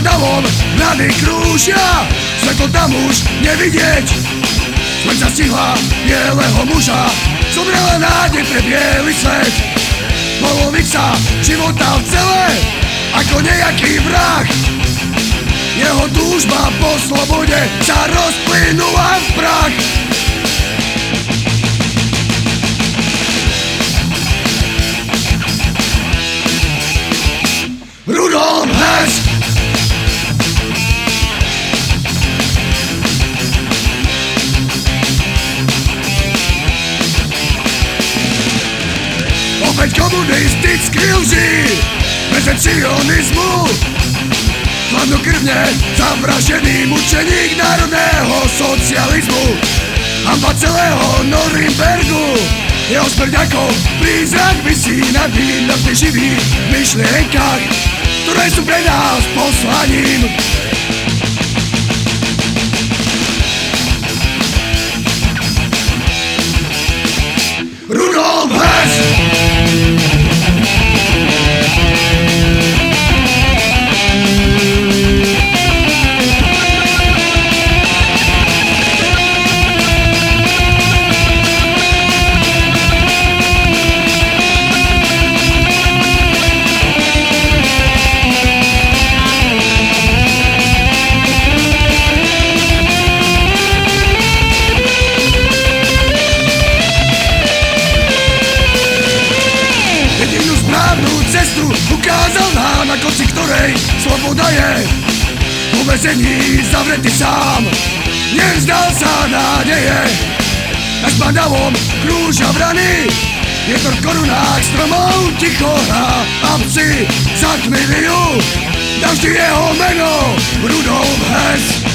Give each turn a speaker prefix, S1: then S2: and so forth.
S1: davom rany krúžia Svetlo tam už nevidieť. Smrť zastihla bieleho muža Zomrela nádej pre biely svet. Polovica života v celé Ako nejaký vrah. Jeho túžba po slobode Sa rozplynula Opäť komunistický lži Bez sionizmu. Hladnokrvne zavražený mučeník národného socializmu. Hamba celého Norimbergu. Jeho smrť ako prízrak vysí nad ním na živých myšlienkach Ktoré sú pre nás poslaním ukázal nám, na konci ktorej sloboda je. Po vezení zavretý sám, nevzdal sa nádeje. Na spadavom krúža vrany Vietor v korunách stromov ticho hrá A psi zakmilujú Navždy jeho meno Rudolf Hess